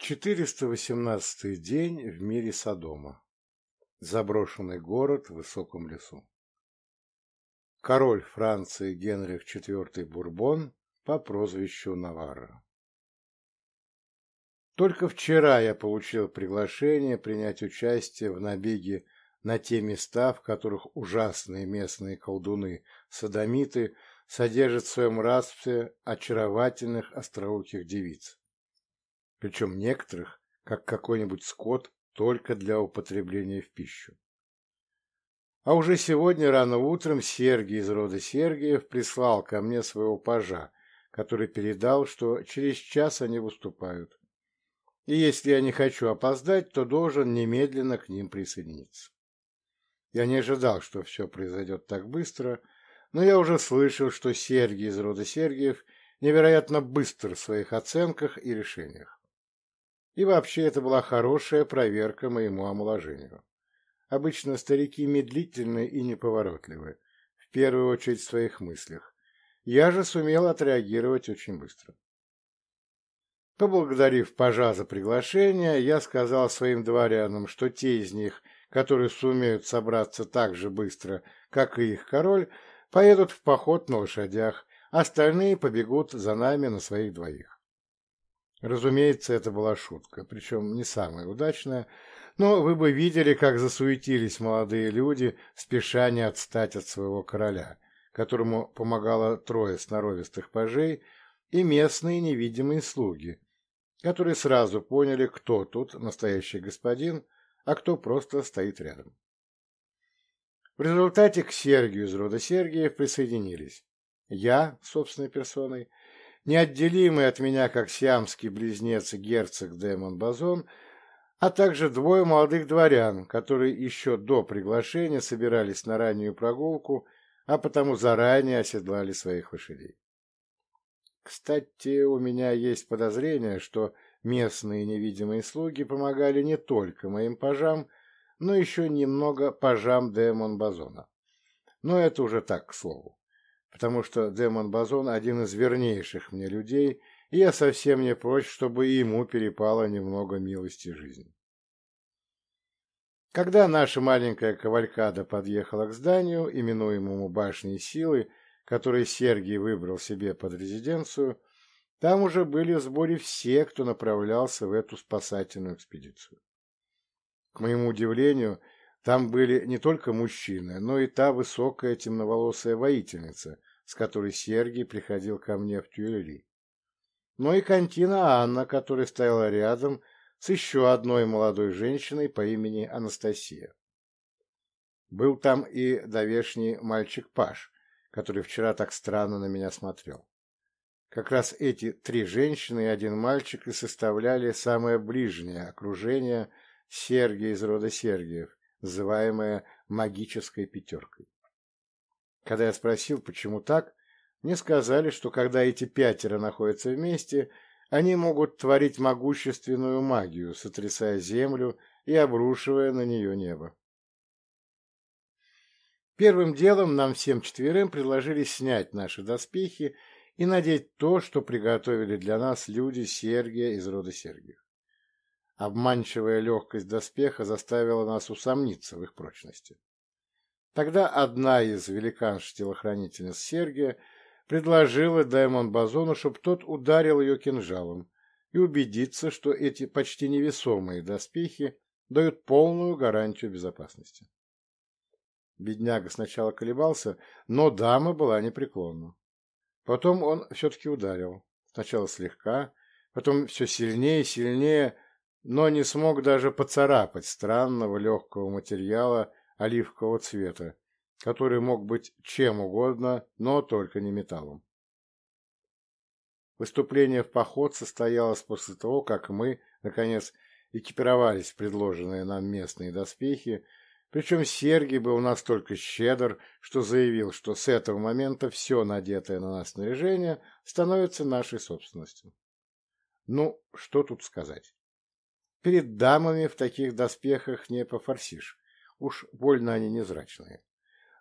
418 день в мире Содома. Заброшенный город в высоком лесу. Король Франции Генрих IV Бурбон по прозвищу Наварра. Только вчера я получил приглашение принять участие в набеге на те места, в которых ужасные местные колдуны-садомиты содержат в своем рабстве очаровательных остроухих девиц причем некоторых, как какой-нибудь скот, только для употребления в пищу. А уже сегодня рано утром Сергий из рода Сергиев прислал ко мне своего пажа, который передал, что через час они выступают. И если я не хочу опоздать, то должен немедленно к ним присоединиться. Я не ожидал, что все произойдет так быстро, но я уже слышал, что Сергий из рода Сергиев невероятно быстр в своих оценках и решениях. И вообще это была хорошая проверка моему омоложению. Обычно старики медлительны и неповоротливы, в первую очередь в своих мыслях. Я же сумел отреагировать очень быстро. Поблагодарив пажа за приглашение, я сказал своим дворянам, что те из них, которые сумеют собраться так же быстро, как и их король, поедут в поход на лошадях, остальные побегут за нами на своих двоих. Разумеется, это была шутка, причем не самая удачная, но вы бы видели, как засуетились молодые люди, спеша не отстать от своего короля, которому помогало трое сноровистых пажей и местные невидимые слуги, которые сразу поняли, кто тут настоящий господин, а кто просто стоит рядом. В результате к Сергию из рода Сергиев присоединились я, собственной персоной, неотделимый от меня как сиамский близнец герцог Демон Базон, а также двое молодых дворян, которые еще до приглашения собирались на раннюю прогулку, а потому заранее оседлали своих лошадей. Кстати, у меня есть подозрение, что местные невидимые слуги помогали не только моим пажам, но еще немного пажам Демон Базона. Но это уже так, к слову потому что Демон Базон один из вернейших мне людей, и я совсем не прочь, чтобы и ему перепало немного милости жизни. Когда наша маленькая кавалькада подъехала к зданию, именуемому Башней Силы, который Сергий выбрал себе под резиденцию, там уже были в сборе все, кто направлялся в эту спасательную экспедицию. К моему удивлению, там были не только мужчины, но и та высокая темноволосая воительница, с которой Сергий приходил ко мне в Тюэли. Но и Кантина Анна, которая стояла рядом с еще одной молодой женщиной по имени Анастасия. Был там и довешний мальчик Паш, который вчера так странно на меня смотрел. Как раз эти три женщины и один мальчик и составляли самое ближнее окружение Сергия из рода Сергиев, называемая магической пятеркой. Когда я спросил, почему так, мне сказали, что когда эти пятеро находятся вместе, они могут творить могущественную магию, сотрясая землю и обрушивая на нее небо. Первым делом нам всем четверым предложили снять наши доспехи и надеть то, что приготовили для нас люди Сергия из рода Сергиев. Обманчивая легкость доспеха заставила нас усомниться в их прочности. Тогда одна из великанш-телохранительниц Сергия предложила Даймон Базону, чтобы тот ударил ее кинжалом и убедиться, что эти почти невесомые доспехи дают полную гарантию безопасности. Бедняга сначала колебался, но дама была непреклонна. Потом он все-таки ударил. Сначала слегка, потом все сильнее и сильнее, но не смог даже поцарапать странного легкого материала оливкового цвета, который мог быть чем угодно, но только не металлом. Выступление в поход состоялось после того, как мы, наконец, экипировались в предложенные нам местные доспехи, причем Сергий был настолько щедр, что заявил, что с этого момента все надетое на нас снаряжение становится нашей собственностью. Ну, что тут сказать? Перед дамами в таких доспехах не пофорсишь. Уж больно они незрачные.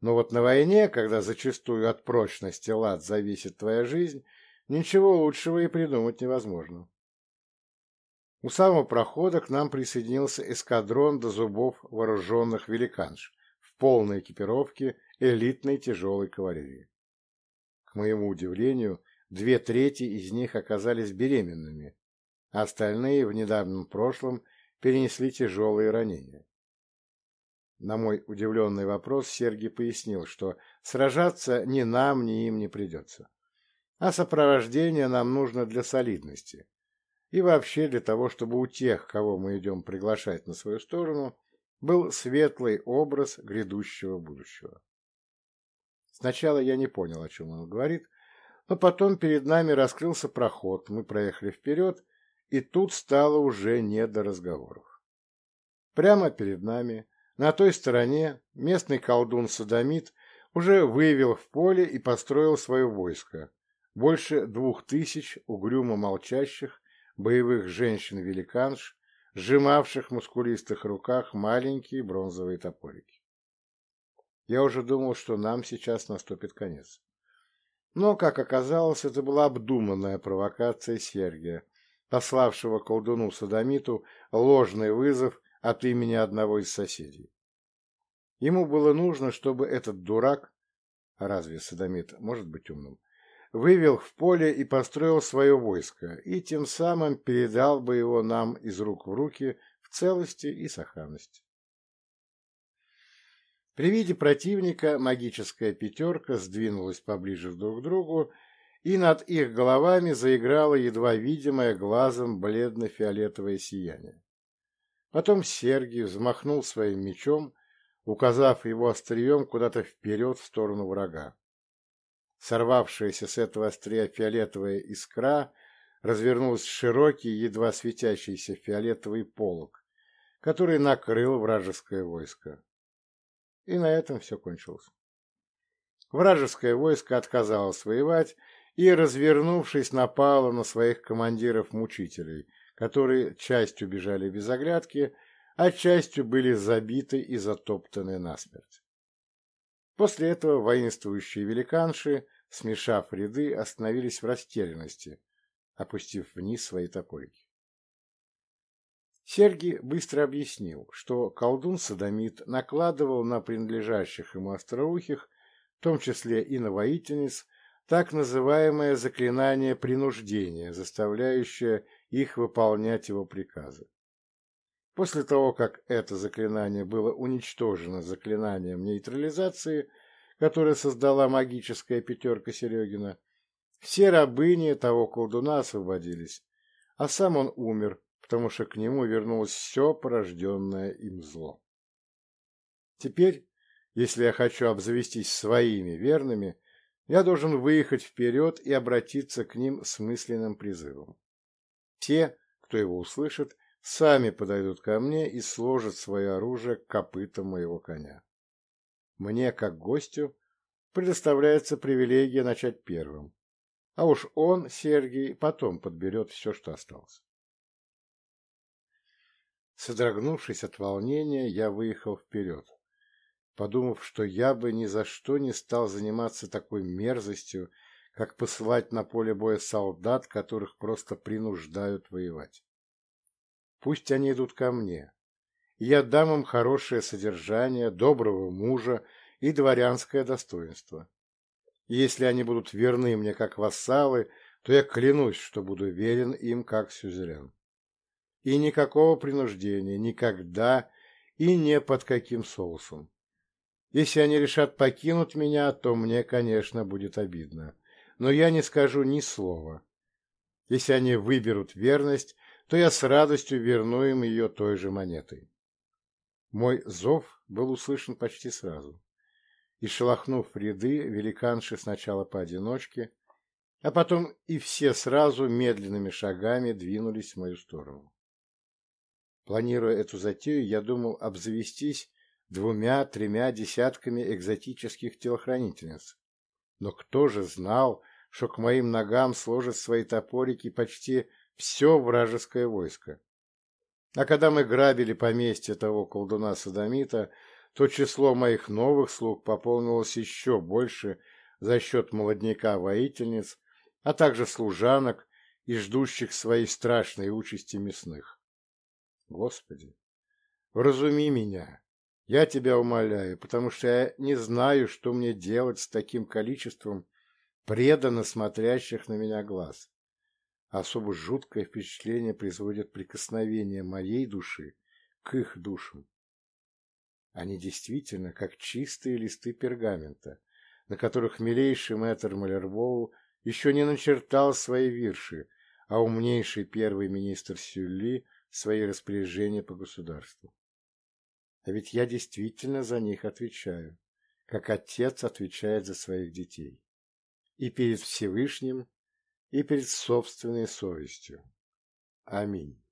Но вот на войне, когда зачастую от прочности лад зависит твоя жизнь, ничего лучшего и придумать невозможно. У самого прохода к нам присоединился эскадрон до зубов вооруженных великанш в полной экипировке элитной тяжелой кавалерии. К моему удивлению, две трети из них оказались беременными, остальные в недавнем прошлом перенесли тяжелые ранения. На мой удивленный вопрос Сергий пояснил, что сражаться ни нам, ни им не придется. А сопровождение нам нужно для солидности. И вообще для того, чтобы у тех, кого мы идем приглашать на свою сторону, был светлый образ грядущего будущего. Сначала я не понял, о чем он говорит, но потом перед нами раскрылся проход, мы проехали вперед, и тут стало уже не до разговоров. Прямо перед нами, на той стороне, местный колдун-садомит уже вывел в поле и построил свое войско, больше двух тысяч угрюмо молчащих боевых женщин-великанш, сжимавших в мускулистых руках маленькие бронзовые топорики. Я уже думал, что нам сейчас наступит конец. Но, как оказалось, это была обдуманная провокация Сергия, пославшего колдуну-садомиту ложный вызов от имени одного из соседей. Ему было нужно, чтобы этот дурак, разве садомит может быть умным, вывел в поле и построил свое войско, и тем самым передал бы его нам из рук в руки в целости и сохранности. При виде противника магическая пятерка сдвинулась поближе друг к другу, и над их головами заиграло едва видимое глазом бледно-фиолетовое сияние. Потом Сергий взмахнул своим мечом, указав его острием куда-то вперед в сторону врага. Сорвавшаяся с этого острия фиолетовая искра развернулась широкий, едва светящийся фиолетовый полог, который накрыл вражеское войско. И на этом все кончилось. Вражеское войско отказалось воевать и, развернувшись, напало на своих командиров-мучителей, которые частью бежали без оглядки, а частью были забиты и затоптаны насмерть. После этого воинствующие великанши, смешав ряды, остановились в растерянности, опустив вниз свои топорики. Сергий быстро объяснил, что колдун-садомит накладывал на принадлежащих ему остроухих, в том числе и на воительниц, так называемое заклинание принуждения, заставляющее их выполнять его приказы. После того, как это заклинание было уничтожено заклинанием нейтрализации, которое создала магическая пятерка Серегина, все рабыни того колдуна освободились, а сам он умер, потому что к нему вернулось все порожденное им зло. Теперь, если я хочу обзавестись своими верными, я должен выехать вперед и обратиться к ним с мысленным призывом. Те, кто его услышит, сами подойдут ко мне и сложат свое оружие к копытам моего коня. Мне, как гостю, предоставляется привилегия начать первым, а уж он, Сергий, потом подберет все, что осталось. Содрогнувшись от волнения, я выехал вперед, подумав, что я бы ни за что не стал заниматься такой мерзостью, как посылать на поле боя солдат, которых просто принуждают воевать. Пусть они идут ко мне, и я дам им хорошее содержание, доброго мужа и дворянское достоинство. И если они будут верны мне как вассалы, то я клянусь, что буду верен им как сюзерен. И никакого принуждения, никогда и не под каким соусом. Если они решат покинуть меня, то мне, конечно, будет обидно. Но я не скажу ни слова. Если они выберут верность, то я с радостью верну им ее той же монетой. Мой зов был услышан почти сразу. И, шелохнув ряды, великанши сначала поодиночке, а потом и все сразу медленными шагами двинулись в мою сторону. Планируя эту затею, я думал обзавестись двумя-тремя десятками экзотических телохранительниц. Но кто же знал, что к моим ногам сложат свои топорики почти все вражеское войско? А когда мы грабили поместье того колдуна-садомита, то число моих новых слуг пополнилось еще больше за счет молодняка-воительниц, а также служанок и ждущих своей страшной участи мясных. Господи, вразуми меня, я тебя умоляю, потому что я не знаю, что мне делать с таким количеством преданно смотрящих на меня глаз. Особо жуткое впечатление производит прикосновение моей души к их душам. Они действительно как чистые листы пергамента, на которых милейший мэтр Малербоу еще не начертал свои вирши, а умнейший первый министр Сюлли свои распоряжения по государству. А ведь я действительно за них отвечаю, как отец отвечает за своих детей. И перед Всевышним, и перед собственной совестью. Аминь.